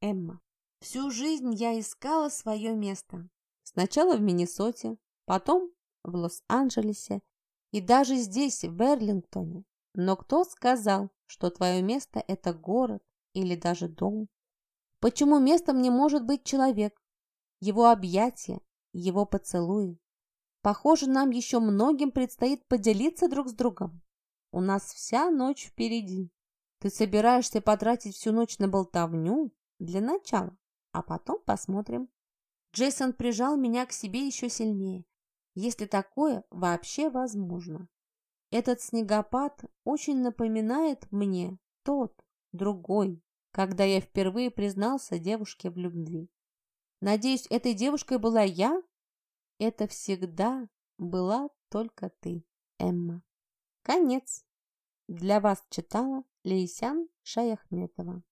Эмма. Всю жизнь я искала свое место. Сначала в Миннесоте, потом в Лос-Анджелесе и даже здесь, в Берлингтоне. Но кто сказал, что твое место – это город или даже дом? Почему местом не может быть человек, его объятия, его поцелуи? Похоже, нам еще многим предстоит поделиться друг с другом. У нас вся ночь впереди. Ты собираешься потратить всю ночь на болтовню? Для начала, а потом посмотрим. Джейсон прижал меня к себе еще сильнее, если такое вообще возможно. Этот снегопад очень напоминает мне тот, другой, когда я впервые признался девушке в любви. Надеюсь, этой девушкой была я? Это всегда была только ты, Эмма. Конец. Для вас читала Лейсян Шаяхметова.